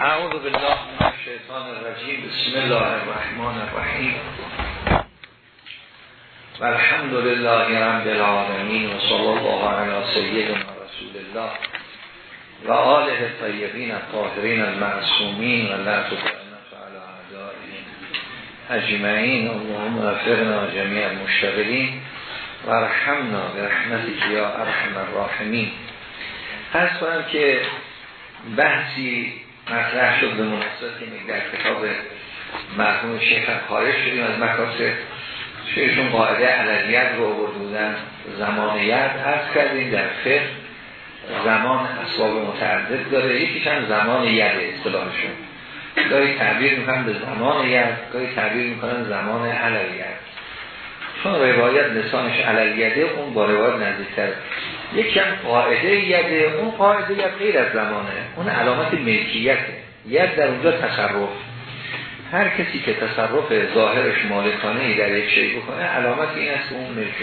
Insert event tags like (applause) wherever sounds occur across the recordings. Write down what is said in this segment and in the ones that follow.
اعوذ بالله من الشیطان الرجیم. بسم الله الرحمن الرحیم. و الحمد لله رب العالمین و صلی الله علی سیدنا رسول الله و آله طیبین الطاهرین المعصومین و لا تکرمت علی اعدائهم اجمعین. اللهم وفقنا جمیع المشتغلین و رحمنا برحمتك یا ارحم الراحمین. هست کنم که بحثی مطرح شد به مناسبت که در کتاب مرحوم شیخ خارج شدیم. از مکاسب شیخشون قاعده علیت رو آورد بودن. زمانیت از کردیم. در فقه زمان اسباب متعدد داره. یکی هم زمان ید اصطلاحشون. گاهی تعبیر می‌کنن به زمان ید گاهی تعبیر می‌کنن زمان علیت چون روایت لسانش علیده اون با روایت نزدیکتر. یکی هم قاعده یده اون قاعده ید غیر از زمانه. اون علامت ملکیته ید در اونجا تصرف. هر کسی که تصرف ظاهرش مالکانه ای در یک شی بکنه علامت این است اون ملک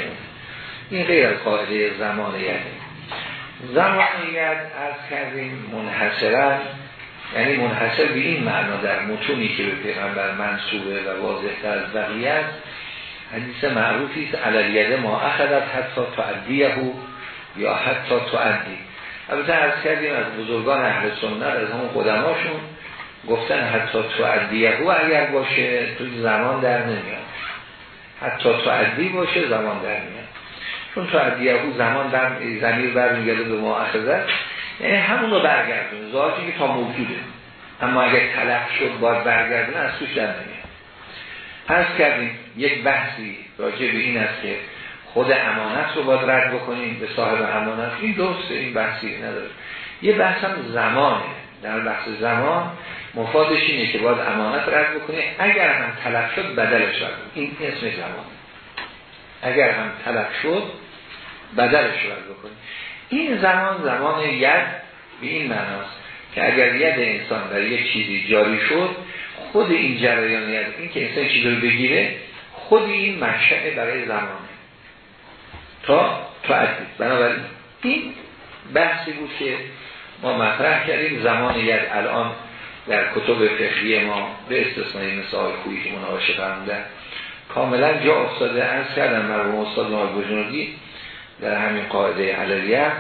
این غیر از قاعده زمان یده زمان ید از کردیم منحصرا یعنی منحصر به این معنا در متونی که به پیغمبر منصوبه و واضح از بقیه حدیث معروفی است علیده ما اخذت حتی تعدیه یا حتی تعدی البته از کردیم از بزرگان اهل سنت از همون قدماشون گفتن حتی تعدیه اگر باشه توی زمان در نمیاد. حتی تعدی باشه زمان در میاد چون تعدیه زمان در زمیر برمیگرده به ما اخذت یعنی همون رو برگردونه. ذاتی که تا موجوده. اما اگر تلف شد باید برگردونه از توش در نمیاد. پس کردیم یک بحثی راجع به این است که خود امانت رو باید رد بکنیم به صاحب امانت. این درسته این بحثی نداره. یه هم زمانه. در بحث زمان مفادش اینه که باید امانت رد بکنیم. اگر هم تلف شد بدلش رد این اسم زمان اگر هم تلف شد بدلش رد بکنیم. این زمان زمان ید به این معناست که اگر ید انسان در یک چیزی جاری شد خود این جریانیت این که انسان چیزی رو بگیره خود این منشأ برای زمانه. تا تعدید بنابراین این بحثی بود که ما مطرح کردیم. زمان ید الان در کتب فقهی ما به استثنای مثال خویی که مناقشه فرمودن کاملا جا افتاده. از کردن مرحوم استاد نال بجنودی در همین قاعده علیه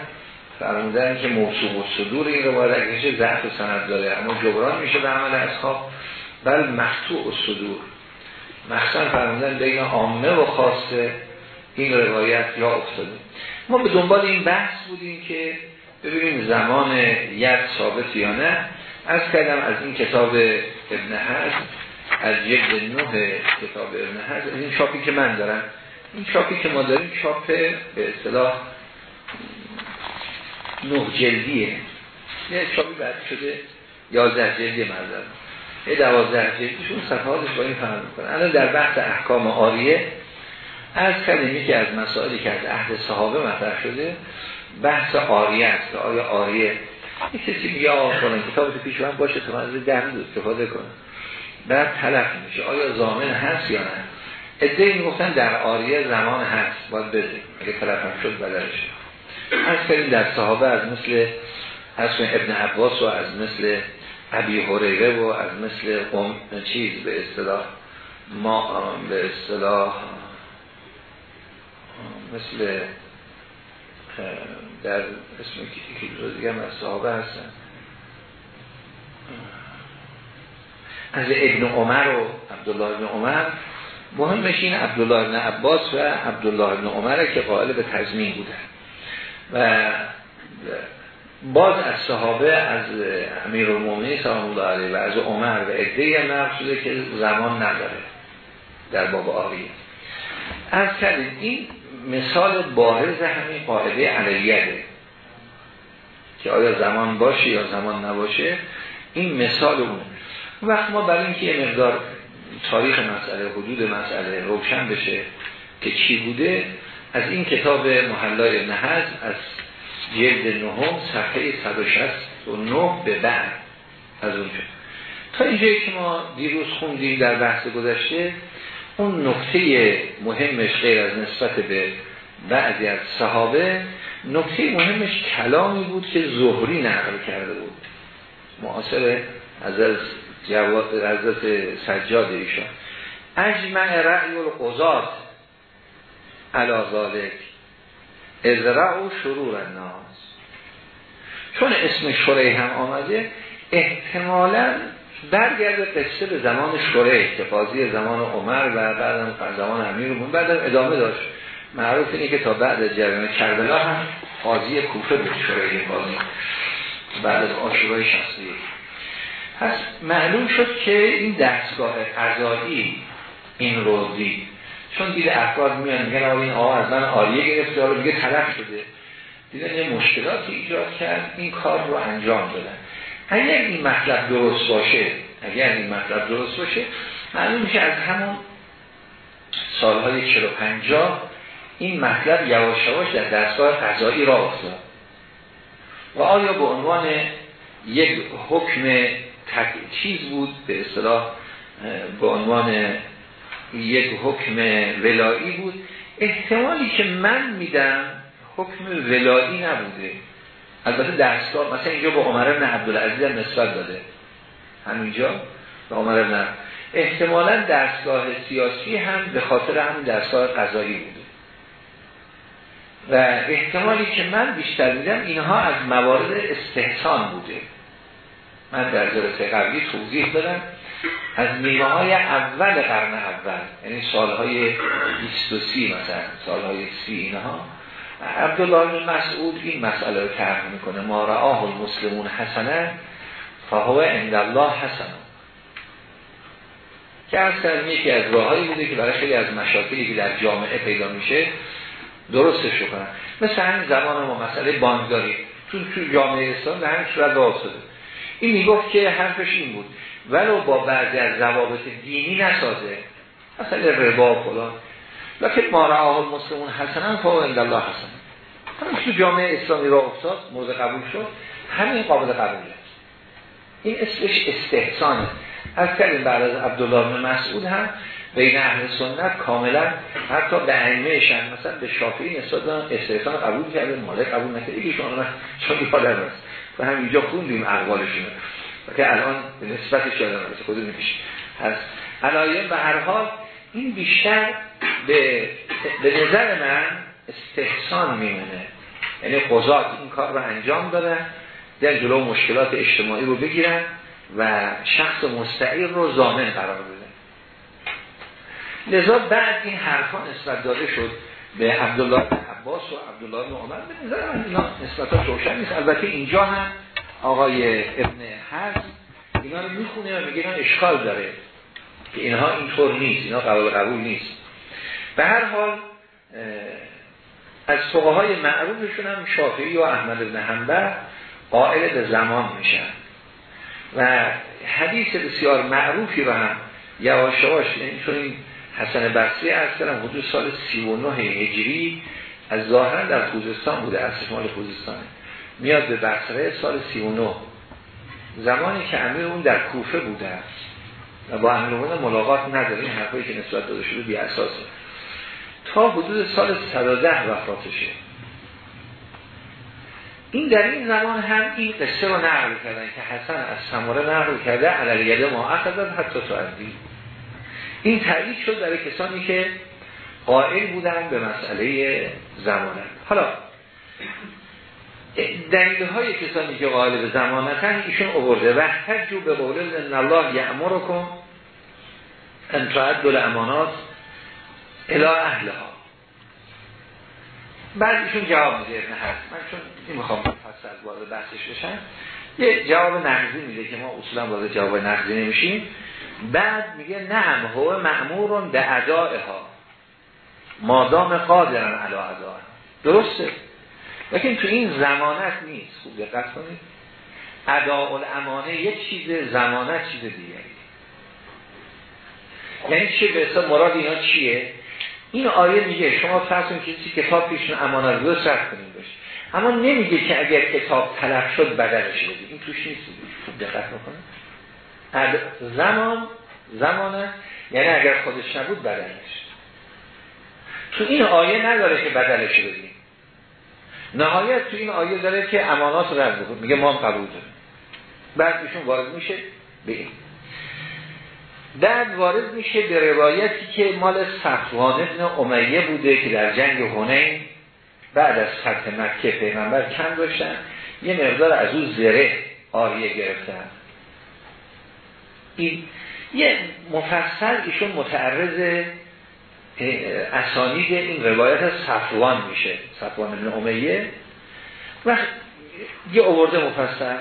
فرمودن که موصوب و صدور این روایت اگرچه ضعف سند داره. اما جبران میشه به عمل اصحاب. بل مقطوع و صدور. مخصوصا فرمودن بین عامه و خاصه. این روایت یا افتاده. ما به دنبال این بحث بودیم که ببینیم زمان ید ثابت یا نه. از کردم از این کتاب ابن حزم از جلد نه کتاب ابن حزم. این چاپی که من دارم. این چاپی که ما داریم چاپ به اصطلاح نه جلدیه. یه چاپی بعد شده یازده جلدی مردم. یه دوازده جلدیشون صفحاتش با این فهم می‌کنه الان در بحث احکام آریه از کلمی که از مسائلی که از عهد صحابه مطرح شده بحث آریه است. آیا آریه این کسی میگه آقا کتاب پیش من باشه تو من دهنید استفاده کنم. بعد تلف میشه. آیا زامن هست یا نه؟ ادهی می‌گفتن در آریه زمان هست. باید بده اگه تلف هم شد بدرش از کلیم در صحابه از مثل از ابن عباس و از مثل ابی هریره و از مثل قم چیز به اصطلاح ما به اصطلاح مثل در اسم که دیگه از صحابه هستن. از ابن عمر و عبدالله ابن عمر. مهمش این عبدالله ابن عباس و عبدالله ابن عمر که قائل به تضمین بودن. و باز از صحابه از امیر المومنی سلام الله علیه و از عمر و عده هم شده که زمان نداره در باب آقیه از کردیم این مثال بارز همین قاعده علیه که آیا زمان باشه یا زمان نباشه این مثال اون وقت ما برای اینکه یه مقدار تاریخ مسئله حدود مسئله روشن بشه که چی بوده از این کتاب محلای ابن از جلد نهم صفحه 169 به بعد از اونجا تا اینجایی که ما دیروز خوندیم در بحث گذشته اون نکته مهمش غیر از نسبت به بعضی از صحابه نکته مهمش کلامی بود که زهری نقل کرده بود. معاصر از از حضرت سجاد ایشان. اجمع رأی القضات علا ذالک ازرع و شرور الناس. چون اسم شریح هم آمده احتمالا برگرده قصه به زمان شریح که زمان عمر و بعدم زمان امیر بود بعدم ادامه داشت. معروف اینه که تا بعد جریان کربلا هم قاضی کوفه به شریح قاضی. بعد از آشورای شخصی. پس معلوم شد که این دستگاه قضایی این رو دید. چون دید افراد میان میگن آقا این آقا از من آریه گرفته رو طرف شده. دیدن یه مشکلاتی ایجاد کرد این کار رو انجام دادن. اگر این مطلب درست باشه اگر این مطلب درست باشه معلوم میشه از همون سالهای 45 این مطلب یواش یواش در دستگاه قضایی را افتاد. و آیا به عنوان یک حکم تک چیز بود؟ به اصطلاح به عنوان یک حکم ولایی بود؟ احتمالی که من میدم حکم ولایی نبوده. البته دستگاه مثلا اینجا با عمر بن عبدالعزیز نسبت داده. همینجا به عمر بن احتمالا دستگاه سیاسی هم به خاطر همین دستگاه قضایی بوده. و احتمالی که من بیشتر میدم اینها از موارد استحسان بوده. من در جلسه قبلی توضیح دادم. از نیمه های اول قرن اول یعنی سالهای 23 مثلا سالهای سی اینها عبدالله بن مسعود این مسئله رو طرح می‌کنه. ما رآه المسلمون حسنه فهو عند الله حسن. که از یکی از راههایی بوده که برای خیلی از مشاکلی که در جامعه پیدا میشه درستش کنن. مثل همین زمان ما مسئله بانکداری. چون تو جامعه اسلام به همین صورت راه این می‌گفت که حرفش این بود. ولو با بعضی از ضوابط دینی نسازه. مثلا ربا فلان. لکن ما رعاه المسلمون حسنا فهو عند الله حسن. همین تو جامعه اسلامی را افتاد مورد قبول شد همین قابل قبوله این اسمش استحسانه. از کردیم بعد از عبدالله بن مسعود هم بین اهل سنت کاملا حتی به ائمه شن مثلا به شافعی نسبت دادن استحسان قبول کرده مالک قبول نکرده یکی شما چون یادم است و همینجا خوندیم اقوالشون که الان به نسبتش یادم است خود میشه پس علایه به هر حال این بیشتر به, به نظر من استحسان میمونه. یعنی قضات این کار رو انجام دادن در جلو مشکلات اجتماعی رو بگیرن و شخص مستعیر رو زامن قرار بدن. لذا بعد این حرفا نسبت داده شد به عبدالله عباس و عبدالله عمر. به نظر من اینا نسبت روشن نیست. البته اینجا هم آقای ابن حزم اینا رو می‌خونه و میگه اشکال داره که اینها اینطور نیست اینا قبول قبول نیست. به هر حال از های معروفشون هم شافعی و احمد بن حنبل قائل به زمان میشن. و حدیث بسیار معروفی رو هم یواش یواش یعنی این حسن بصری از حدود سال 39 هجری از ظاهرا در خوزستان بوده از مال خوزستانه میاد به بصره سال 39 زمانی که امیر اون در کوفه بوده است. و با اهل ملاقات نداره این حرفایی که نسبت داده شده بی اساسه تا حدود سال 110 وفاتشه. این در این زمان هم این قصه رو نقل کردن که حسن از سماره نقل کرده علیه ما اخذت حتی تعدی این تایید شد برای کسانی که قائل بودن به مسئله زمانت حالا دلیل های کسانی که قائل به زمانتن ایشون اوورده. و حجو به قول الله یعمرکم ان تعدل امانات الى اهلها. بعد ایشون جواب میده ابن هست من چون نمی‌خوام فصل وارد بحثش بشن یه جواب نقضی میده که ما اصولا وارد جواب نقضی نمیشیم. بعد میگه نعم هو معمورون به ادائها. مادام قادرن علا ادائها. درسته؟ لیکن تو این زمانت نیست. خوب دقت کنید. اداء الامانه یک چیز زمانت چیز دیگری یعنی چه به مراد اینا چیه؟ این آیه میگه شما فرض کنید کتاب پیشون امانت رو صرف کنید باشه اما نمیگه که اگر کتاب تلف شد بدلش بدید این توش نیست. دقت می‌کنه زمان زمانه. یعنی اگر خودش نبود بدلش. تو این آیه نداره که بدلش بدیم نهایت تو این آیه داره که امانات رد بکن. میگه ما هم قبول داریم. بعد ایشون وارد میشه به این. بعد وارد میشه به روایتی که مال صفوان ابن امیه بوده که در جنگ هنین بعد از فتح مکه پیغمبر کم داشتن یه مقدار از او زره آریه گرفتن. این یه مفصل ایشون متعرض اسانید این روایت از صفوان میشه صفوان ابن امیه. و یه آورده مفصل.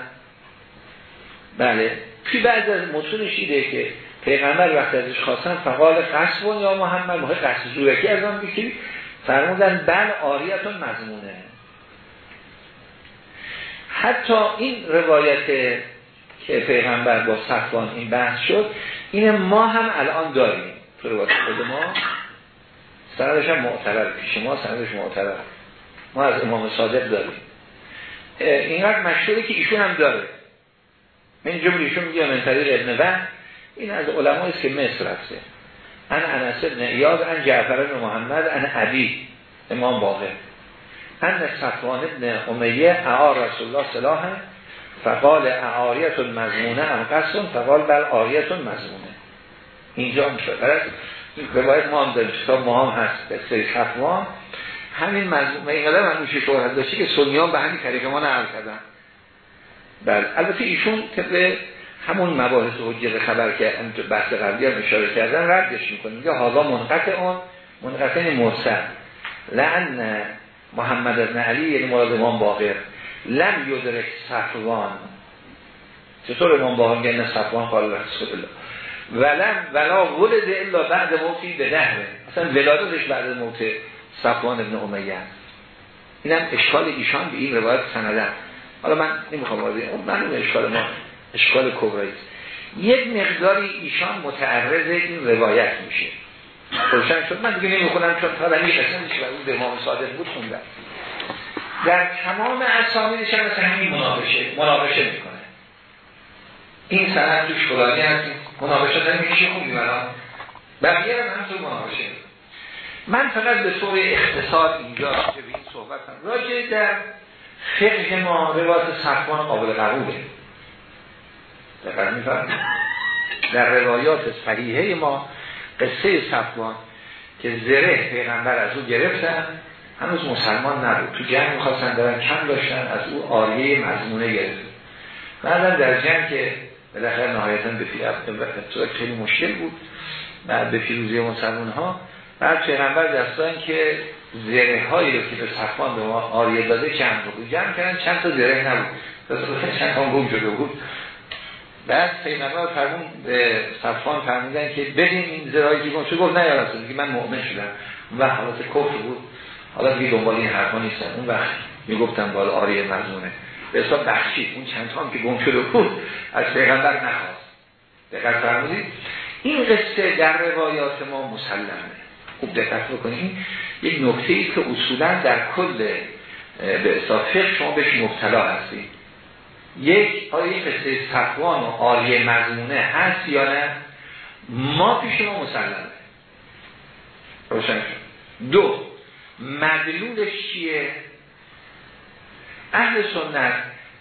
بله. توی بعد از متونش ایده که پیغمبر وقتی ازش خواستن فقال قصبون یا محمد؟ محمد قصد زورکی از آن بکنی فرمودن بل آریتون مضمونه. حتی این روایت که پیغمبر با صفوان این بحث شد این ما هم الان داریم. تو روایت خود ما سندش هم معتبر پیش ما سندش معتبر. ما از امام صادق داریم. اینقدر مشهوره که ایشون هم داره. من جمله ایشون میگه من طریق ابن این از علمای که مصر رفته. ان انس ابن ایاد ان جعفر بن محمد ان عبی امام باقر. ان صفوان ابن امیه اعار رسول الله صلاحا فقال اعاریت مضمونه ام قصد فقال بل آریت مضمونه اینجا میشه برای روایت ما هم داریم کتاب ما هم هست به سری صفوان. همین مضمونه این قدر هم میشه شهرت داشته که سنیان به همین طریق ما نقل کردن. بله البته ایشون طبق همون مباحث حجت خبر که بحث قبلی هم اشاره کردن ردش می‌کنیم. که حالا منقطع اون منقطع مرسل. لعن محمد ابن علی یعنی مراد امام باقر. لم یدرک صفوان. چطور امام باقر؟ میگه صفوان قال رسول الله ولم ولا ولد الا بعد موتی به نهره اصلا ولادتش بعد موت صفوان ابن امیه. اینم اشکال ایشان به این روایت سندن. حالا من نمی‌خوام وارد اون من اشکال ما. اشکال کبرایی یک مقداری ایشان متعرض این روایت میشه. روشن شد؟ من دیگه نمی‌خونم چون تا دمی میشه و به امام صادق بود خوندم. در تمام اسامیدش هم مثل همین مناقشه مناقشه می‌کنه. این سند توش فلانی هست مناقشه داریم میشه خوندیم الان بقیه هم همطور مناقشه. من فقط به طور اختصار اینجا به این صحبت هم راجع در فقه ما روایت صفوان قابل قبوله. در روایات صحیحه ما قصه صفوان که زره پیغمبر از او گرفتن هنوز مسلمان نبود. تو جنگ می‌خواستن دارن کم داشتن از او آریه مضمونه گرفت بعدا در جنگ که بالاخره نهایتا به خیلی مشکل بود. بعد به پیروزی مسلمان ها بعد پیغمبر دستان که زره هایی رو که به صفوان به ما آریه داده چند بود جمع کردن چند تا زره نبود. چند تا گم شده بود. بعد پیغمبر فرمون به صفان فرمودن که ببین این زرایی که گفت گفت؟ نه یا دیگه من مؤمن شدم. و حالت کفر بود. حالا دیگه دنبال این حرفا نیستن. اون وقت می‌گفتم بالا آریه مزمونه به حساب بخشید اون چند تا که گم شده بود از پیغمبر نخواست. دقت فرمودید؟ این قصه در روایات ما مسلمه. خوب دقت بکنید یک نکته ای که اصولا در کل به حساب شما بهش مبتلا هستید. یک آیا قصه صفوان و آریه مضمونه هست یا نه؟ ما پیش ما مسلمه. روشن شد. دو مدلولش چیه؟ اهل سنت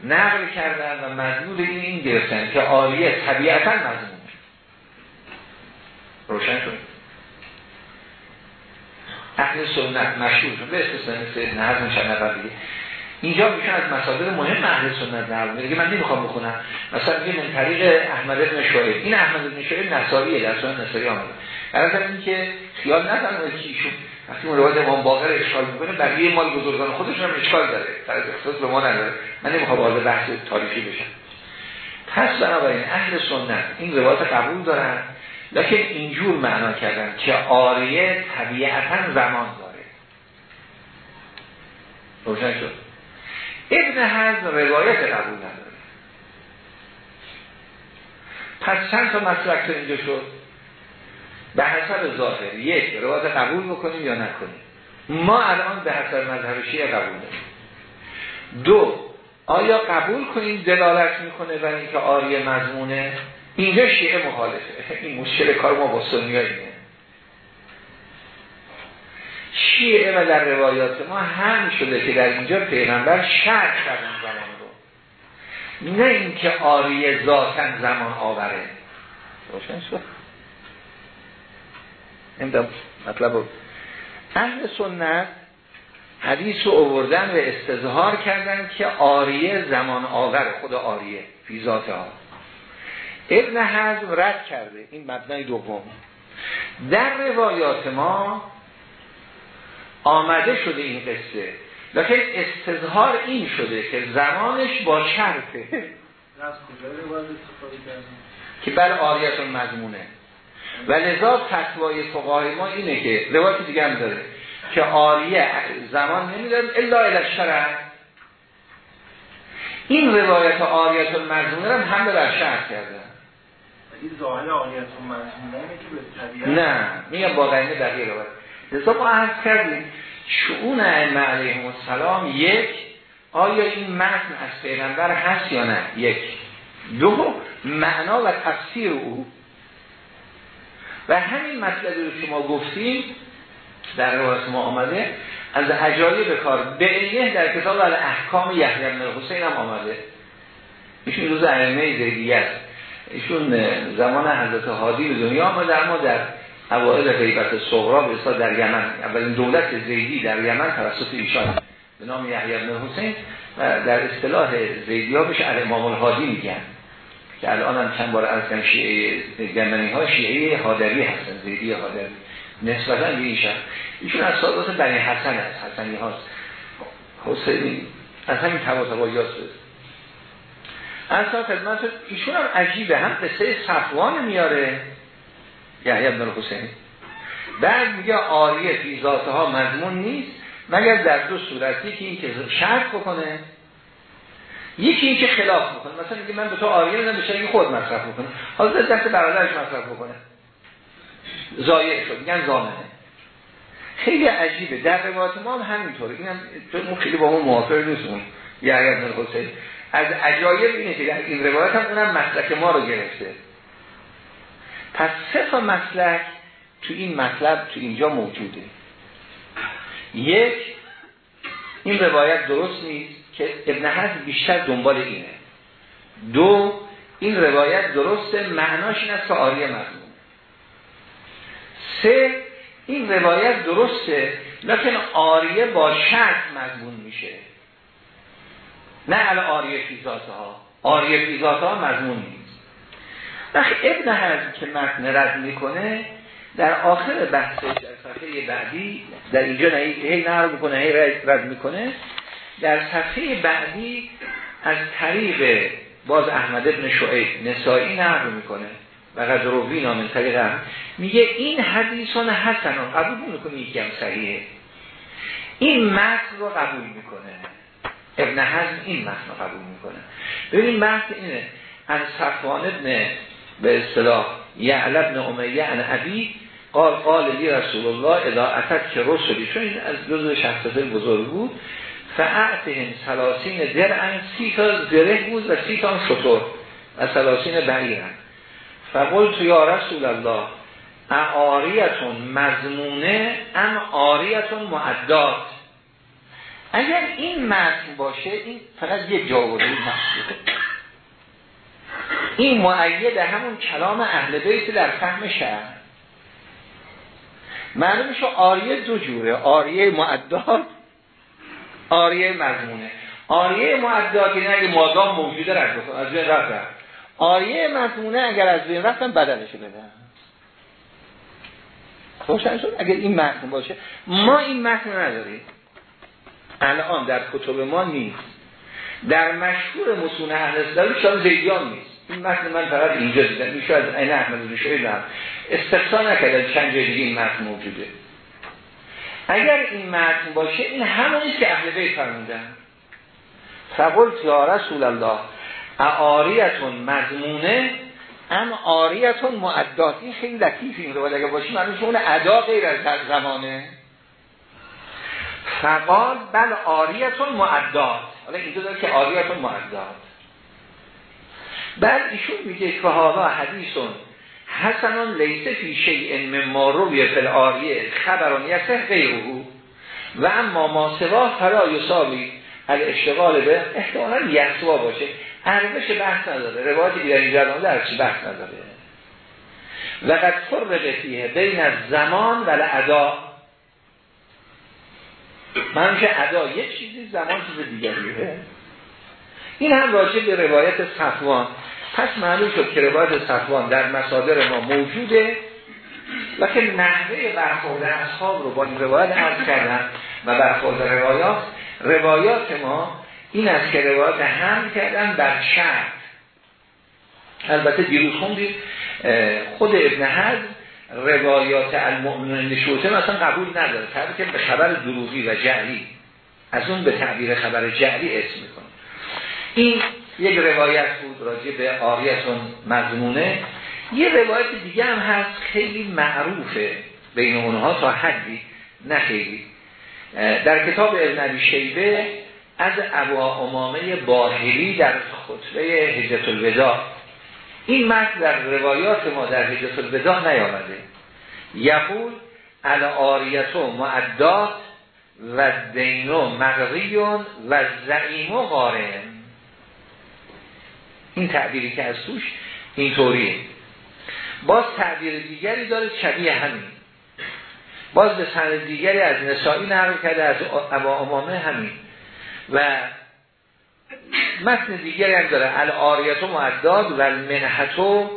نقل کردن و مدلول این این گرفتن که آریه طبیعتا مضمونه روشن شد. اهل سنت مشهور به استثنان مثل نهر چند دیگه اینجا میشه از مصادر مهم اهل سنت نقل میگه من نمی‌خوام بخونم. مثلا میگه من طریق احمد بن شعیب. این احمد بن شعیب نصاریه در سنن نصاری آمده. در این که خیال نکنه که ایشون وقتی اون روایت امام باقر اشکال می‌کنه بقیه مال بزرگان خودش هم اشکال داره. طرز اختصاص به ما نداره. من نمی‌خوام وارد بحث تاریخی بشم. پس بنابراین اهل سنت این روایت قبول دارن لکن اینجور معنا کردن که آریه طبیعتا زمان داره. روشن شد. ابن حزم روایت قبول نداره. پس چند تا مسلک اینجا شد؟ به حسب ظاهر یک روایت قبول بکنیم یا نکنیم؟ ما الان به حسب مذهب شیعه قبول داریم. دو آیا قبول کنیم دلالت می‌کنه برای اینکه آریه مضمونه؟ اینجا شیعه مخالفه. این مشکل کار ما با سنی شیعه و در روایات ما هم شده که در اینجا پیغمبر شرک کردن زمان رو. نه اینکه آریه ذاتن زمان آوره. روشن شد. این مطلب اهل سنت حدیث رو اووردن و استظهار کردن که آریه زمان آور خود آریه فی ذات ها ابن حزم رد کرده این مبنای دوم. در روایات ما آمده شده این قصه. لیکن استظهار این شده که زمانش با شرطه. که بل آریتون مضمونه. و لذا فتوای فقهای ما اینه که روایت دیگه هم داره که آریه زمان نمیدارد الا الاشتره این روایت آریت المزمونه هم همه بر شرط کرده این ظاهر آریت المزمونه که به نه میگم با غینه دقیق روایت لذا ما عرض کردیم شعون ائمه علیهم السلام یک آیا این متن از پیغمبر هست یا نه؟ یک. دو معنا و تفسیر او. و همین مطلبی رو که ما گفتیم در روایت ما آمده از عجایب کار. به در کتاب احکام یحیی بن حسین هم آمده. ایشون روز ائمه زیدیه است. ایشون زمان حضرت حادی به دنیا آمده اما در اوائل غیبت صغرا به در یمن. اولین دولت زیدی در یمن توسط ایشان به نام یحیی بن حسین و در اصطلاح زیدی ها بشه الامام الهادی میگن. که الان هم چند بار از شیعه یمنی ها شیعه حادری هستن زیدی حادری. نسبتا به ایشان ایشون از سادات بنی حسن است حسنی هاست. حسینی. از همین تبا از خدمت ایشون هم عجیبه. هم قصه صفوان میاره. یحیی بن حسین. بعد میگه آریه فی ها مضمون نیست مگر در دو صورتی که این که شرط بکنه یکی این که خلاف بکنه. مثلا میگه من به تو آریه بدم بشه خود مصرف بکنه. حالا دست برادرش مصرف بکنه. زایه شد میگن زامنه. خیلی عجیبه. در روایت ما هم همینطوره. اینم چون خیلی با اون موافق نیستون یحیی بن حسین. از عجایب اینه که این روایت هم اونم مسلک ما رو گرفته. پس سه تا مسلک تو این مطلب تو اینجا موجوده. یک این روایت درست نیست که ابن حزم بیشتر دنبال اینه. دو این روایت درسته معناش این است که آریه مضمون سه این روایت درسته لیکن آریه با شرط مضمون میشه. نه ال آریه فیزاتها آریه فیزاتها مضمون نیست. وقت ابن حزم که متن رد می‌کنه در آخر بحث در صفحه بعدی در اینجا نه هی نهار می‌کنه هی رد می‌کنه. در صفحه بعدی از طریق باز احمد ابن شعیب نسایی نقل می‌کنه و روی نام طریق هم. میگه این حدیثان حسنان قبول می‌کنه یکی هم صحیحه. این متن رو قبول می‌کنه. ابن حزم این متن رو قبول می‌کنه. ببین متن اینه. از صفوان ابن به اصطلاح یعل ابن امیه ان ابی قال قال لی رسول الله اذا اتت که رسولی چون این از جزء شخصیت بزرگ بود فاعتهم سلاسین درعن سی تا زره بود و سی تا شطور و سلاسین بعیرن. فقل تو یا رسول الله اعاریتون مضمونه ام آریتون معدات؟ اگر این متن باشه این فقط یک جاوری محصوله این معید همون کلام اهل بیت در فهم شهر. معلوم شو آریه دو جوره. آریه معدات آریه مضمونه. آریه معدات یعنی اگه مادام موجوده رد از بین رفت آریه مضمونه اگر از بین رفتن بدلشو بدن. روشن شد؟ اگر این متن باشه. ما این متن نداریم. الان در کتب ما نیست. در مشهور مسون اهل اسلامی شان زیدیان نیست. این متن من فقط اینجا دیدم. این شاید این احمد رشوی دارم استفسا نکردم چند جای دیگه این متن موجوده. اگر این متن باشه این همونی که اهل بیت فرمودن. فقلت یا رسول الله اعاریتون مضمونه ام آریتون معدات این خیلی لطیف این رو اگر باشی معنیش اون ادا غیر از زمانه. فقال بل آریتون معدات حالا اینجا داره که آریتون معدات بعد ایشون میگه که حالا حدیثون حسنان لیسه فی شیء مما روی فی الاریه خبران یسه غیره. و اما ما سوا فرا یساوی اشتغال به احتمالا یسوا باشه. ارزش بحث نداره روایتی که در اینجا در چی بحث نداره. لقد فرق فیه بین زمان و ادا من که ادا یک چیزی زمان چیز دیگریه. این هم راجع به روایت صفوان. پس معلوم شد که روایت صفوان در مصادر ما موجوده و که نحوه برخورد اصحاب رو با این روایت عرض کردن و برخورد روایات. روایات ما این است که روایات هم کردن بر شرط. البته دیروز خوندید خود ابن حد روایات المؤمنین نشوته مثلا قبول نداره. که به خبر دروغی و جعلی از اون به تعبیر خبر جعلی اسم می‌کنه. این یک روایت بود راجع به آریتون مضمونه. یه روایت دیگه هم هست خیلی معروفه بین اونها تا حدی نه خیلی. در کتاب ابن شیبه از ابا امامه باهری در خطبه حجت الوداع این متن در روایات ما در حجت الوداع نیامده. یقول آریت و معدات و دینو مغریون و زعیم و غارن این تعبیری که از توش اینطوریه. باز تعبیر دیگری داره شبیه همین. باز به سند دیگری از نسائی نقل کرده از ابا امامه همین. و متن دیگری هم داره الاریت و معداد و المنحت و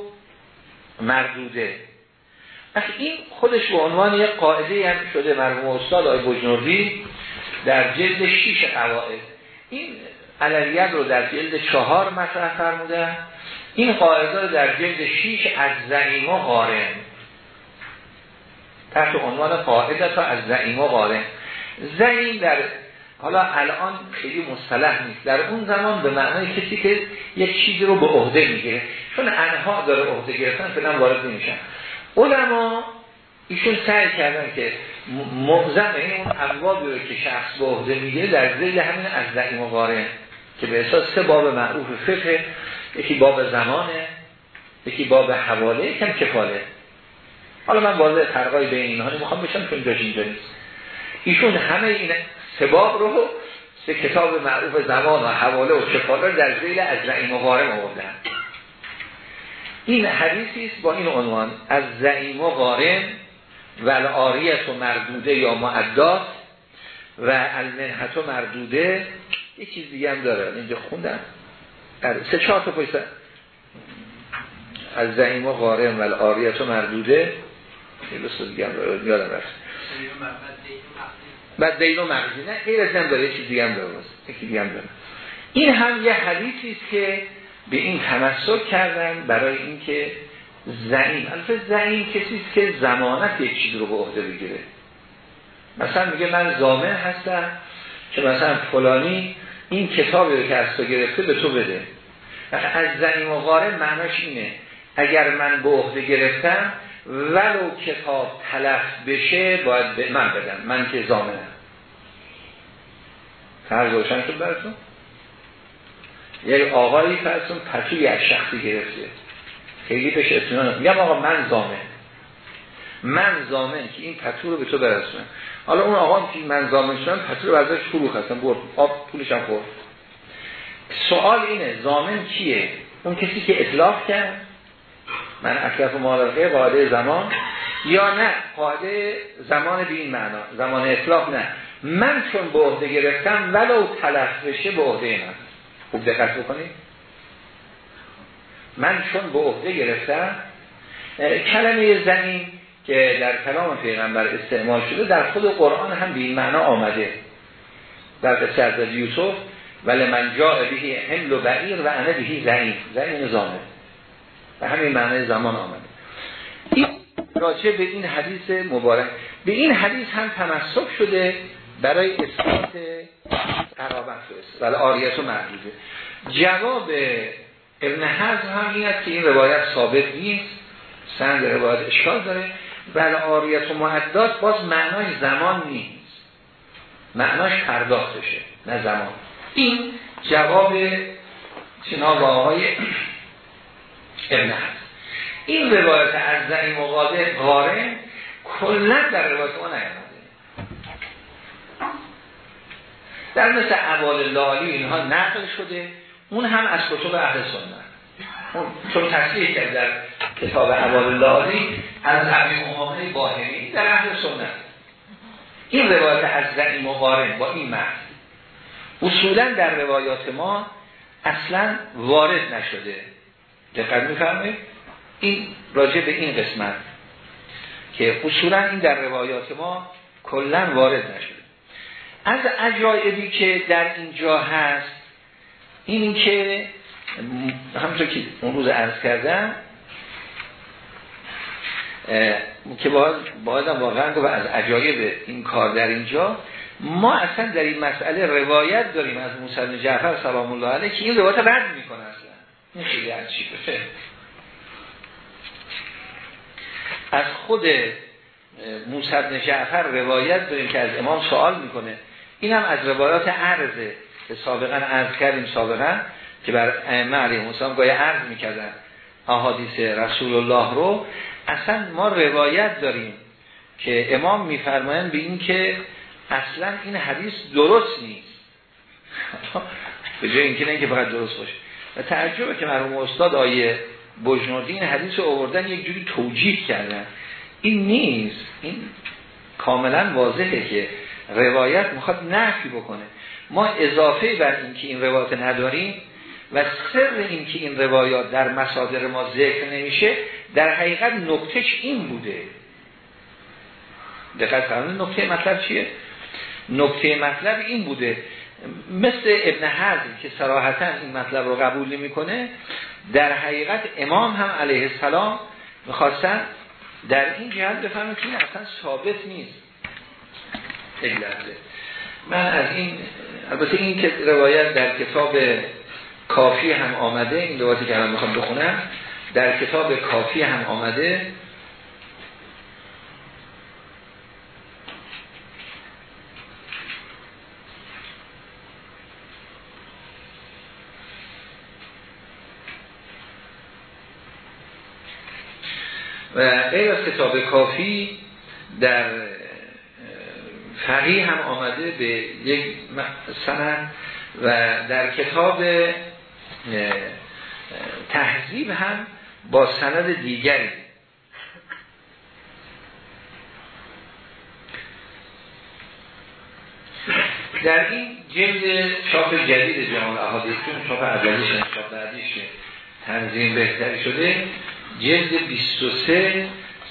مردوده. این خودش به عنوان یک قاعده هم شده مرحوم استاد آی بجنوردی در جلد شیش قواعد. این علیت رو در جلد چهار مطرح فرموده این قاعده رو در جلد شیش از زعیم و قارن. تحت عنوان قاعده تا از زعیم و قارن. زعیم در حالا الان خیلی مصطلح نیست. در اون زمان به معنای کسی که یک چیزی رو به عهده می‌گیره. چون انها داره عهده گرفتن فعلا وارد نمیشن. علما ایشون سعی کردن که معظم این اون رو که شخص به عهده می‌گیره در زیل همین از زعیم و قارن. که به اساس سه باب معروف فقه یکی باب زمانه یکی باب حواله یکم کفاله. حالا من واضح فرقای بین اینها نمی‌خوام بشم چون جاش اینجا نیست. ایشون همه این سه باب رو سه کتاب معروف زمان و حواله و کفاله در زیل از زعیم و غارم آوردن. این حدیثی است با این عنوان از زعیم و غارم و العاریت و مردوده یا معدات و المنحت و مردوده یه چیز دیگه هم داره اینجا خوندم. آره، سه چهار تا پشت از زعیم و غارم و العاریت و مردوده. یه دیگه هم داره یادم رفت. بعد و مغزی. نه غیر از هم داره یه چیز دیگه هم داره. یکی دیگه هم داره. این هم یه حدیثی است که به این تمسک کردن برای اینکه زعیم. البته زعیم کسی است که زمانت یک چیز رو به عهده بگیره. مثلا میگه من زامن هستم که مثلا فلانی این کتابی رو که از تو گرفته به تو بده. از زنیم و معناش اینه. اگر من به عهده گرفتم ولو کتاب تلف بشه باید به من بدم من که زامنم. فرض روشن شد براتون؟ یک آقایی فرضون پتوی از شخصی گرفته. خیلی بهش اطمینان میگم آقا من زامن من زامن که این پتو رو به تو برسونم. حالا اون آقا که من زامن شدن پتو رو ازش فروخ هستن برد. آب پولش هم خورد. سوال اینه زامن کیه؟ اون کسی که اطلاق کرد؟ من اکلف مالقه قاعده زمان. یا نه قاعده زمان به این معنا زمان اطلاق نه. من چون به عهده گرفتم ولو تلف بشه به عهده من. خوب دقت بکنید. من چون به عهده گرفتم کلمه زمین که در کلام پیغمبر استعمال شده در خود قرآن هم به این معنا آمده. در قصه از یوسف ولی من جا بهی حمل و بعیر و انه بهی زمین زمین زامه به همین معنی زمان آمده. این راجع به این حدیث مبارک. به این حدیث هم تمسک شده برای اثبات قرابت. ولی آریت و محدوده. جواب ابن حزم هم این است که این روایت ثابت نیست. سند روایت اشکال داره. ولی آریت و معدات باز معنای زمان نیست. معناش پرداختشه نه زمان. این جواب چنا های ابن هست این روایت از زنی مقاده غاره کلا در روایت ما نیامده. در مثل عوال لالی اینها نقل شده اون هم از کتب اهل سنت. چون تصریح کرد در کتاب عوال لازی از عبی امامه باهری در اهل سنت. این روایت از زنی مقارن با این مرد. اصولا در روایات ما اصلا وارد نشده. دقت میفرمایید؟ این راجع به این قسمت که اصولا این در روایات ما کلا وارد نشده. از عجایبی که در اینجا هست این که همونطور که اون روز عرض کردم که باید, باید واقعا گفت از عجایب این کار در اینجا ما اصلا در این مسئله روایت داریم از موسی جعفر سلام الله علیه که این روایت رد می‌کنه اصلا. این خیلی عجیبه. از خود موسی جعفر روایت داریم که از امام سوال می‌کنه. این هم از روایات عرضه که سابقا عرض کردیم سابقا که بر ائمه علیهم السلام گاهی عرض می‌کردن. احادیث رسول الله رو. اصلا ما روایت داریم که امام میفرمایند به این که اصلا این حدیث درست نیست. (laughs) به جای اینکه نه که فقط درست باشه. و تعجبه که مرحوم استاد آیه بجنودی این حدیث رو آوردن یک جوری توجیه کردن. این نیست. این کاملا واضحه که روایت می‌خواد نفی بکنه. ما اضافه بر این که این روایت نداریم و سر این که این روایات در مصادر ما ذکر نمیشه در حقیقت نکتهش این بوده. دقت فرمودید نکته مطلب چیه؟ نکته مطلب این بوده مثل ابن حزم که صراحتا این مطلب رو قبول نمی‌کنه در حقیقت امام هم علیه السلام می‌خواستن در این جهت بفهمه که این اصلا ثابت نیست. من از این البته این که روایت در کتاب کافی هم آمده این روایتی که الان می‌خوام بخونم در کتاب کافی هم آمده. و غیر از کتاب کافی در فقیه هم آمده به یک سند و در کتاب تحضیب هم با سند دیگری. در این جلد چاپ جدید جمال احادیث چاپ اولیش چاپ بعدیش تنظیم بهتری شده جلد 23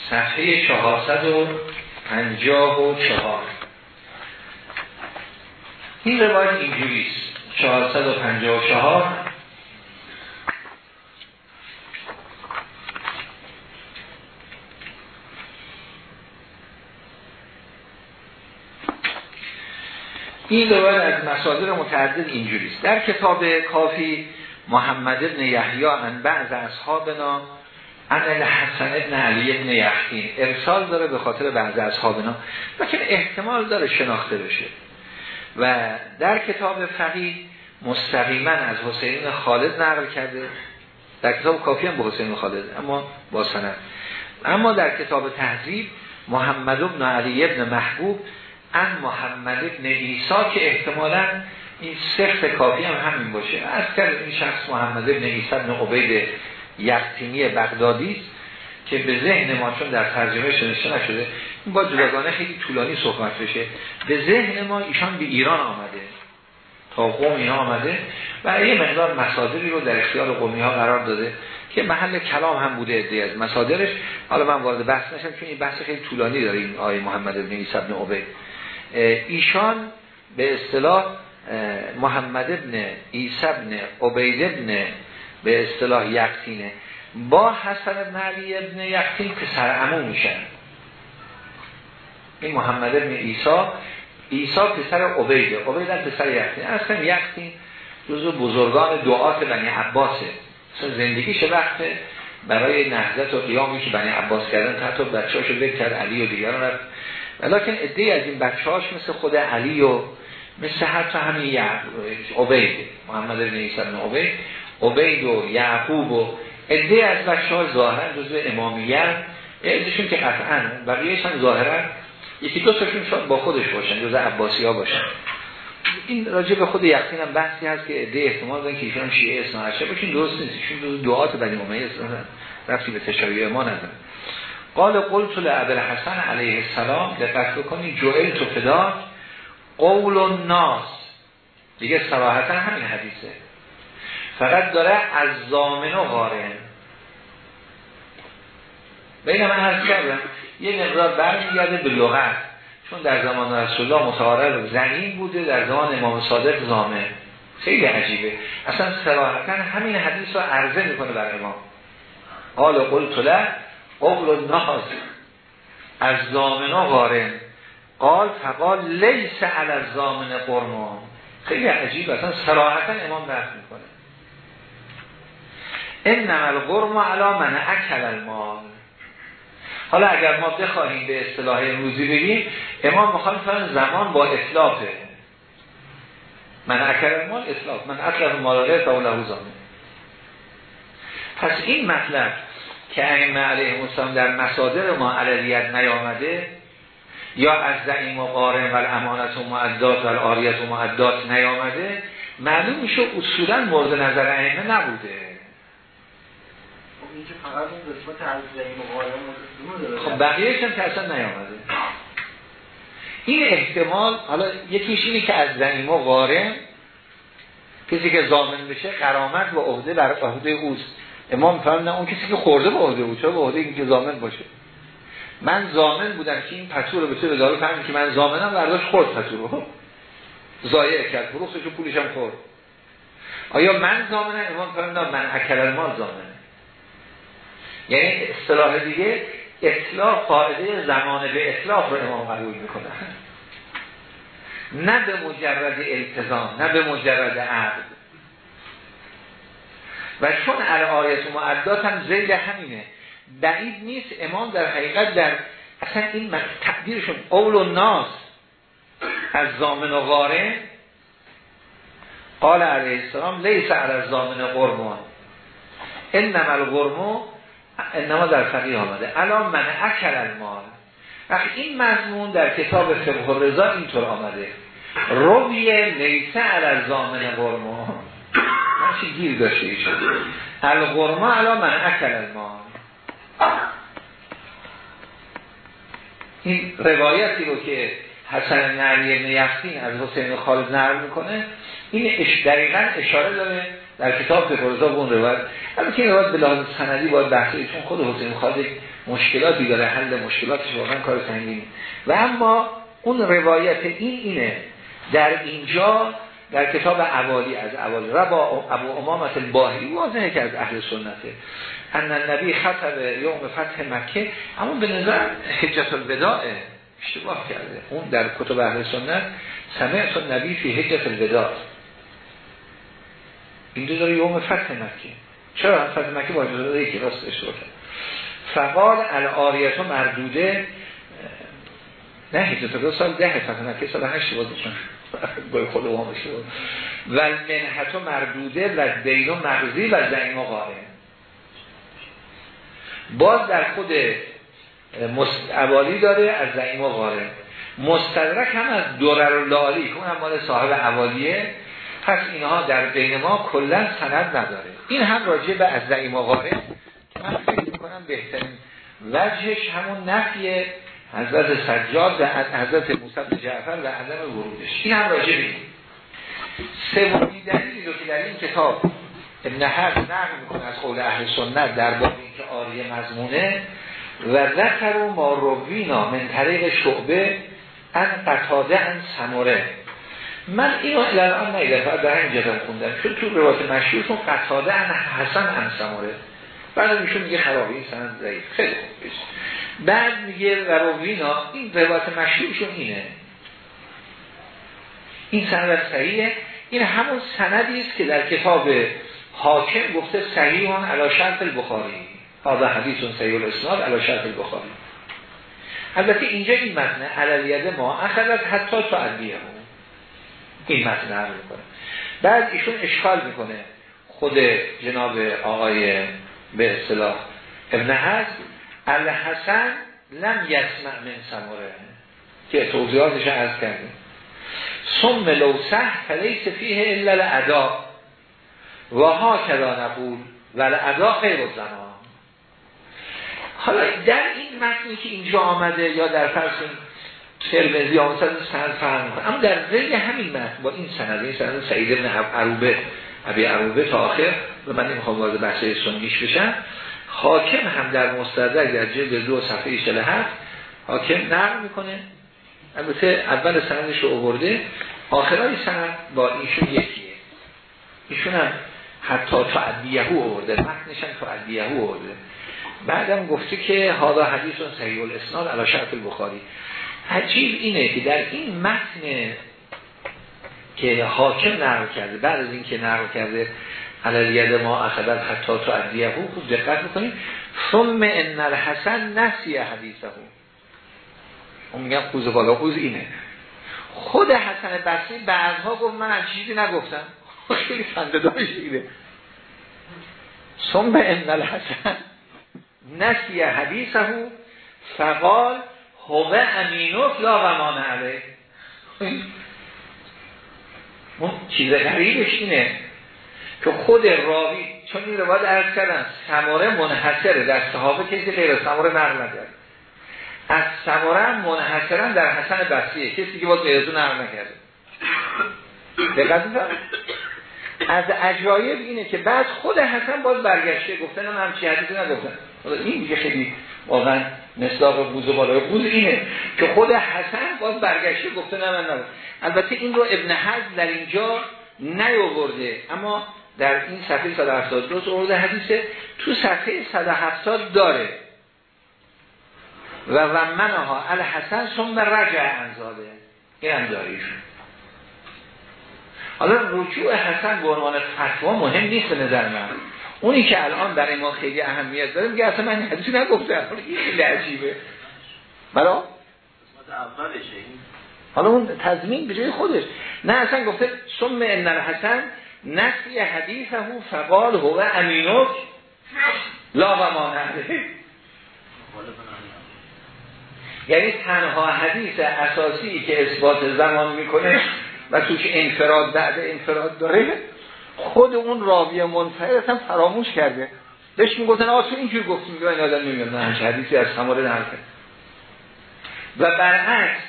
صفحه 454 این روایت اینجوریست. 454 این روایت از مصادر متعدد اینجوریست. در کتاب کافی محمد ابن یحیی ان بعض اصحابنا ان حسن ابن علی ابن یحیی. ارسال داره به خاطر بعض اصحابنا. لیکن احتمال داره شناخته بشه. و در کتاب فقیه مستقیما از حسین خالد نقل کرده. در کتاب کافی هم به حسین خالد اما با سند. اما در کتاب تهذیب محمد ابن علی ابن محبوب ان محمد ابن ایسا که احتمالا این سخت کافی هم همین باشه. از کرد این شخص محمد ابن ایسا ابن عبید یقتینی بغدادی است که به ذهن ما چون در ترجمه شنشته نشده این با جداگانه خیلی طولانی صحبت بشه. به ذهن ما ایشان به ایران آمده. تا قوم اینا آمده و یه مقدار مصادری رو در اختیار قومی ها قرار داده که محل کلام هم بوده ادعای از مصادرش. حالا من وارد بحث نشم چون این بحث خیلی طولانی داره این آیه محمد بن عیسی بن عبید. ایشان به اصطلاح محمد ابن عیسی ابن عبید ابن به اصطلاح یقتینه با حسن ابن علی ابن یقتین پسر عمو میشن. این محمد ابن عیسی عیسی پسر عبیده عبید هم پسر یقتین اصلا یقتین جزو بزرگان دعات بنی عباسه. زندگیش وقت برای نهضت و قیامی که بنی عباس کردن. حتی بچه هاشو بکر علی و دیگران رفت. ولیکن ادهی از این بچه هاش مثل خود علی و مثل حتی همین عبید محمد بن عیسی عبید. عبید و یعقوب و ادهی از بچه ها ظاهرا جزو امامیت ادهشون که قطعا بقیهش هم ظاهرا یکی دو تاشون شاید با خودش باشن جزو عباسی ها باشن. این راجع به خود یقین هم بحثی هست که ده احتمال دارن که ایشون شیعه اصناعشه باشین درست نیست. ایشون دعات بنی امیه رفتی به تشریع ما نداره قال قلت لعبد حسن علیه السلام دقت بکنی جوئل تو فداد قول الناس. دیگه صراحتا همین حدیثه. فقط داره از زامن و غارن بین من هست کردم یه مقدار برمیگرده به لغت. چون در زمان رسول الله متعارض زنین بوده در زمان امام صادق زامن. خیلی عجیبه. اصلا صراحتا همین حدیث رو عرضه می‌کنه بر امام قال قلت له قبل الناس. از زامنا غارن قال فقال لیس علی الزامن قرمان خیلی عجیب اصلا صراحتا امام بحث می‌کنه. انما القرم علی من اکل المال. حالا اگر ما بخواهیم به اصطلاح امروزی بگیم امام می‌خواد زمان با اطلافه من اکل المال اطلاف من اطلاف مال تا له زامن. پس این مطلب که ائمه علیه السلام در مصادر ما علیت نیامده یا از زعیم و قارن و الامانت و معدات و العاریت و معدات نیامده معلوم میشه اصولا مورد نظر ائمه نبوده. خب بقیهش هم که اصلا نیامده. این احتمال حالا یکیش اینه که از زعیم و قارن کسی که زامن بشه قرامت و عهده بر عهده اوست. امام فرمودن اون کسی که خورده به عهده بود چرا به عهده اینکه زامن باشه؟ من زامن بودم که این پتو رو به تو دارو فهمید که من زامنم برداشت خورد پتو رو. ضایع کرد فروختش و پولش هم خورد. آیا من زامنم امام فرمودن من اکل المال زامنه یعنی اصطلاح دیگه اطلاق قاعده زمان به اطلاق رو امام قبول می‌کنه. نه به مجرد التزام نه به مجرد عقد. و چون آیت و معدات هم زیل همینه بعید نیست امام در حقیقت در اصلا این تقدیرشون قول و ناس از زامن و غاره. قال علیه السلام لیس علی زامن قرمان انما القرمو انما در فقیه آمده. الان من اکل المال. وقت این مضمون در کتاب فقه رضا اینطور آمده. رویه لیسه علی زامن قرمان چی گیر داشته ایشون القرما علا من اکل المال. این روایتی رو که حسن نعلی نیختین از حسین خالد نقل می‌کنه این دقیقا اشاره داره در کتاب فقرزا به اون روایت. اما که این روایت به لحاظ سندی باید بحثی چون خود حسین خالد مشکلاتی داره حل مشکلاتش واقعا کار سنگینی. و اما اون روایت این اینه در اینجا در کتاب عوالی از عوالی ربا ابو امامت باهی واضحه که از اهل سنته ان النبی خطب یوم فتح مکه اما به نظر حجت الوداع اشتباه کرده. اون در کتب اهل سنت سمعت النبی فی حجت الوداع. این دو داره یوم فتح مکه. چرا فتح مکه با اجازه یکی راست اشتباه کرد. فقال الاریت مردوده نه حجت الوداع سال ده فتح مکه سال هشت بود (laughs) گوی خود و شد و منحت و مردوده و دین و مغزی و زعیم و قاره باز در خود عوالی داره از زعیم و قاره مستدرک هم از دورر و لالی که اون مال صاحب عوالیه. پس اینها در بین ما کلا سند نداره. این هم راجع به از زعیم و قاره که من فکر می‌کنم بهترین وجهش همون نفی حضرت سجاد و حضرت موسی جعفر و عدم ورودش. این هم راجع بیم سومی دلیلی رو که در این کتاب. ابن حرف نقل می‌کنه از قول اهل سنت در باب اینکه آریه مضمونه. و ذکر و ما روینا من طریق شعبه ان قطاده ان سموره. من اینو الان نیدم فقط در این جدم خوندم. چون تو روایت مشهورشون قطاده ان حسن ان سموره. بعد میشون میگه خرابی این سند ضعیف. خیلی خوب بعد میگه وراوینا این روایت مشهورشون اینه. این سند صحیحه. این همون سندی است که در کتاب حاکم گفته صحیحان علی شرط البخاری. هذا حدیث صحیح الاسناد علی شرط البخاری. البته اینجا این متن علیه ما اخذت حتی تا عدیه این متن عمل می‌کنه. بعد ایشون اشکال می‌کنه. خود جناب آقای به اصطلاح ابن حزم الحسن لم یسمع من سموره که توضیحاتش عرض کردیم. ثم لو صح فلیس فیه الا الادا و ها کلا نقول و الادا غیر زمان حالا در این متنی که اینجا آمده یا در فرض ترمزی یا مثلا سند فهم اما در ذیل همین متن با این سند این سند سعید ابن عروبه ابی عروبه تا آخر و من نمی‌خوام وارد بحث سنگیش بشم. حاکم هم در مستدرک در جلد دو صفحه 47 حاکم نقل می‌کنه. البته اول سندش رو آورده آخرای سند با ایشون یکیه. ایشون هم حتی تعدیهو آورده متنش هم تعدیهو آورده. بعدم گفته که حالا حدیثون صحیح الاسناد علی شرط البخاری. عجیب اینه که در این متن که حاکم نقل کرده بعد از اینکه نقل کرده علالید ما اخدر حتی تعدیهو خوب دقت می‌کنیم ثم ان الحسن نسی حدیثه. اون میگم خوز بالا خوز اینه. خود حسن بصری بعضها گفت من چیزی نگفتم. (laughs) خیلی خنده داشت ثم ان الحسن نسی حدیثه. فقال هو امینوک لا غمان علیه. اون چیز غریبش اینه. که خود راوی چون این روایت عرض کردن سماره منحصره در صحابه کسی غیر سماره نقل نکرد. از سماره منحصرا در حسن بسیه کسی که باز غیرتون نقل نکرده. دقت از عجایب اینه که بعد خود حسن باز برگشته گفته نه من همچی حدیثی نگفتم. این میگه خیلی واقعا مصداق بوز بالای بوز اینه که خود حسن باز برگشته گفته نه من البته این رو ابن حزم در اینجا نیاورده اما در این صفحه 172 آورده حدیثه. تو صفحه 170 داره. و ومنها الحسن ثم رجع انزاده. این هم داریشون حالا رجوع حسن به عنوان فتوا مهم نیست نظر من. اونی که الان برای ما خیلی اهمیت داره میگه اصلا من حدیثی نگفتم. این خیلی عجیبه. برا؟ حالا اون تضمین به جای خودش. نه اصلا گفته ثم ان الحسن نفی حدیثه فقال هو امینوک لا و ما یعنی تنها حدیث اساسی که اثبات زمان می‌کنه و توش انفراد بعد انفراد داره خود اون راوی منفرد هم فراموش کرده. بهش می‌گفتن آقا تو اینجور گفتی این آدم نمیاد نه حدیثی از سماره نرکه و برعکس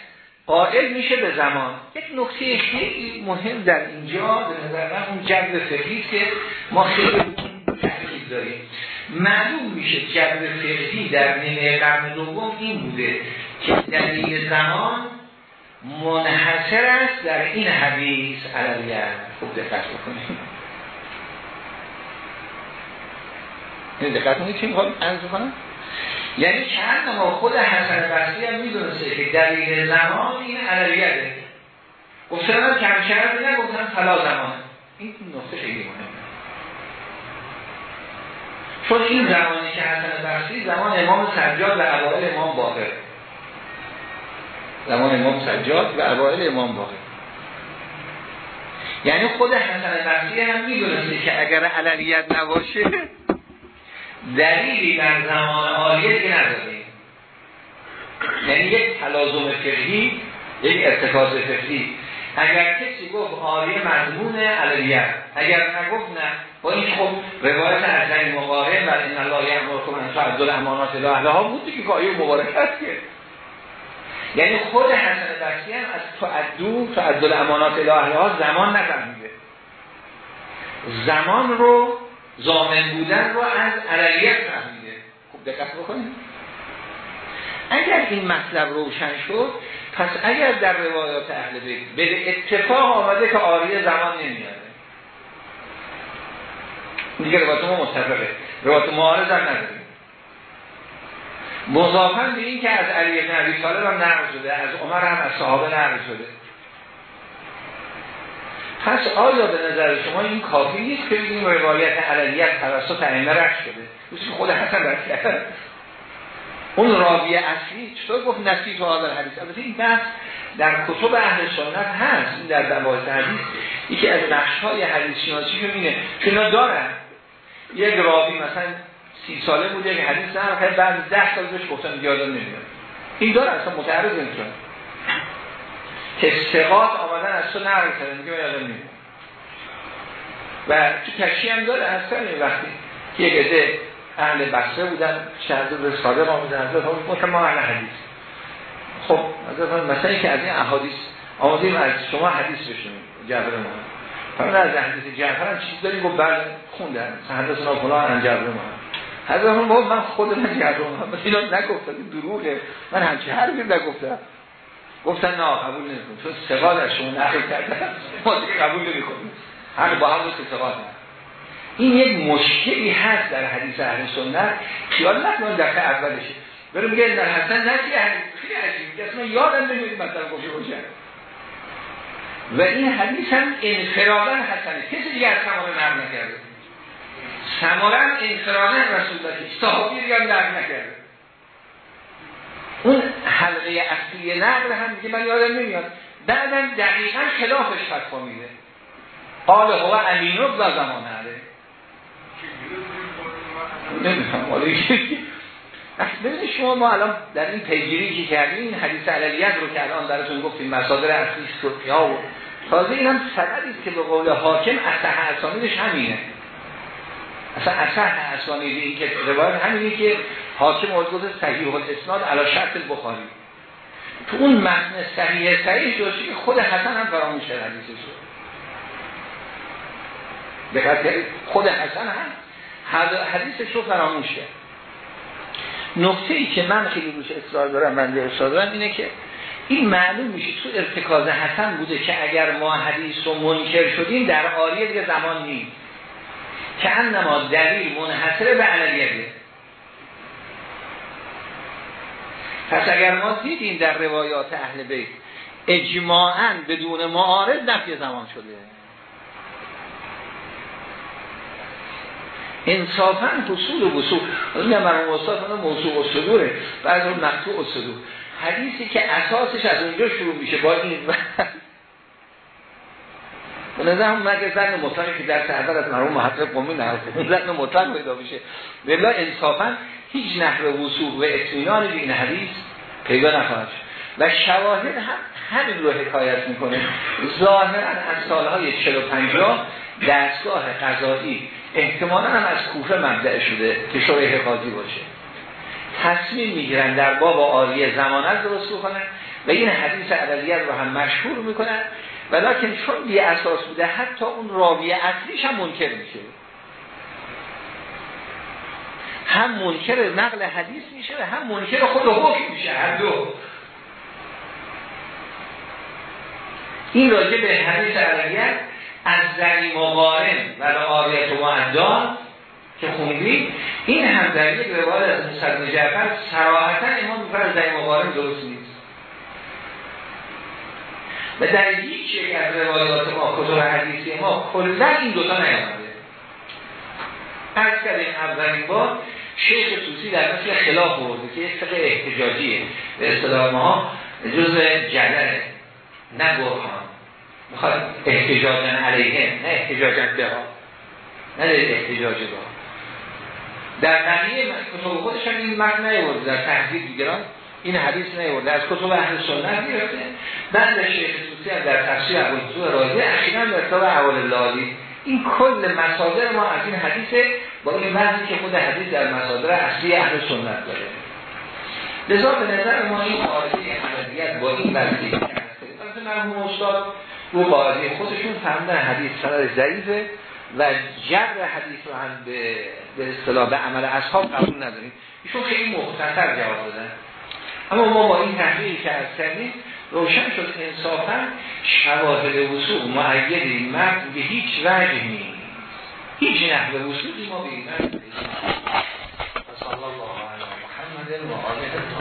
قائل میشه به زمان. یک نکته خیلی مهم در اینجا به نظر من اون جبر فقهی که ما خیلی تحقیق داریم. معلوم میشه جبر فقهی در نیمه قرن دوم این بوده که دلیل زمان منحصر است در این حدیث. علیه خوب دقت بکنیم. این دقت کنید چی می‌خوام؟ عرض کنم یعنی چند ما خود حسن بصری هم می‌دونسته که دلیل زمان این علویته گفتن من کم شرط نگفتن فلا زمان. این نقطه خیلی مهمه. چون این زمانی که حسن بصری زمان امام سجاد و اوائل امام باقر. زمان امام سجاد و اوائل امام باقر. یعنی خود حسن بصری هم می‌دونسته که اگر علویت نباشه دلیلی در زمان عالیه که نداریم. یعنی یک تلازم فقهی یک ارتکاز فقهی. اگر کسی گفت آریه مضمون علیت اگر نگفت نه با این خب روایت از این مقارن و این الله یعمرکم ان تعدوا الامانات الی اهلها بود که آیه مبارک است که. یعنی خود حسن بصری هم از تعدو تعدو الامانات الی اهلها زمان نفهمیده. زمان رو زامن بودن رو از علیت فهمیده. خوب دقت بکنید. اگر این مطلب روشن شد پس اگر در روایات اهل بیت به اتفاق آمده که آریه زمان نمیاره. دیگه روایت ما متفقه روایت معارض هم نداریم مضافن به این که از علی ابن عبی طالب هم نقل شده از عمر هم از صحابه نقل شده. پس آیا به نظر شما این کافی نیست که بگیم روایت علیت توسط ائمه رد شده؟ مثل خود حسن رد کرد. اون راوی اصلی چطور گفت نسی تو حاضر حدیث؟ البته این بحث در کتب اهل سنت هست این در دوایت حدیث. یکی از نقش های حدیث شناسی رو اینه که اینا دارن. یک راوی مثلا سی ساله بوده یک حدیث نه بعد ده سال بهش گفتن یادم نمیاد. این داره اصلا متعرض نمی‌تونه که سقاط آمدن از تو نقل کرده میگه من و تو کشی هم داره اصلا وقتی که یک عده اهل بسره بودن به صادق آمدن حضرت هم ما اهل حدیث. خب حضرت مثلا که از این احادیث آمدیم از شما حدیث بشنیم جبر ما فرمان از حدیث جعفر هم چیز داریم گفت بله خوندن حدثنا فلان ان جعفر ما حضرت هم من خود من جعفر ما اینا نگفتم دروغه. من همچه حرفی نگفتم. گفتن نه قبول نمی‌کنم. چون سوال از شما نقل کردن. ما قبول نمی‌کنیم. هر با هم دو ثقات این یک مشکلی هست در حدیث اهل سنت. خیال نکنم دفعه اولشه. برو میگه در حسن نسی خیلی عجیب. اصلا یادم نمیدی مثلا گفته باشه. و این حدیث هم انفرادا حسنه. کسی دیگه از سماره نقل نکرده. سماره هم انفرادا رسول الله. صحابی دیگه هم نقل نکرده. اون حلقه اصلی نقل هم میگه من یادم نمیاد. بعدم دقیقا خلافش فتوا میده. قال هو امین و زمان هره نمی‌دونم ببینید شما ما الان در این پیگیری که کردیم این حدیث علیت رو که الان براتون گفتیم مصادر اصلی سوفیا و تازه این هم سندی که به قول حاکم اصح اسانیدش همینه. اصلا اصح اسانید این که روایت همینه که حاکم گفت صحیح الاسناد علی شرط البخاری. تو اون متن صحیح صحیح جوشی که خود حسن هم فراموش کرد حدیثش دقت خود حسن هم حدیثش رو فراموش کرد. نقطه ای که من خیلی روش اصرار دارم من اصرار دارم اینه که این معلوم میشه تو ارتکاز حسن بوده که اگر ما حدیث رو منکر شدیم در آریه دیگه زمان نیست. که انما دلیل منحصره به علیه پس اگر ما دیدیم در روایات اهل بیت اجماعا بدون معارض نفی زمان شده. انصافا حصول و وصول. برای استاد من موضوع و صدوره. بعد اون مقتوع و صدور. حدیثی که اساسش از اونجا شروع میشه با این نظر هم مگه زن مطلقی که در اول از مرحوم محقق قومی نهار اون (laughs) زن مطلق پیدا میشه. بلا انصافا هیچ نحو وصول و اطمینانی به این حدیث پیدا نخواهد و شواهد هم همین رو حکایت می‌کنه. ظاهرا از سالهای 45 دستگاه قضایی احتمالا هم از کوفه مبدع شده که شوره قاضی باشه. تصمیم می‌گیرن در باب آریه زمانت درست بکنن و این حدیث عدلیت رو هم مشهور می‌کنن. ولیکن چون بی اساس بوده حتی اون راوی اصلیش هم منکر میشه. هم منکر نقل حدیث میشه و هم منکر خود حکم میشه هر دو. این راجع به حدیث عدلیت از زنی مقارن و آریت و معدان که خوندی این هم در یک روایت از مصد جعفر سراحتا امام میفر زنی مقارن درست نیست. و در هیچ یک از روایات ما کتب حدیثی ما کلا این دوتا نیامده. از کردیم اولین بار شیخ توسی در مثل خلاف برده که یک احتجاجیه. به اصطلاح ما جز جدره نه برهان. می‌خواد احتجاجن علیه نه احتجاجن به ها. نه احتجاج با در بقیه کتب خودش هم این متن نیورده در تحضیب دیگران. این حدیث نیورده. از کتب اهل سنت گرفته بعد شیخ توسی در تفسیر ابوالفضل رازی اخیرا در کتاب احوال لالی این کل مصادر ما از این حدیث با این وضعی که خود حدیث در مصادر اصلی اهل سنت داره. لذا به نظر ما این معارضه عملیت با این وضعی که مرحوم استاد رو قاعده خودشون فهمدن حدیث سند ضعیفه و جبر حدیث رو هم به به اصطلاح به عمل اصحاب قبول نداریم. ایشون خیلی مختصر جواب دادن. اما ما با این تحلیل که از کردیم روشن شد که انصافا شواهد وصول معید این مرد به هیچ وجه نیست. هیچ نحو وصولی ما به این مرد الله علیه محمد و آله.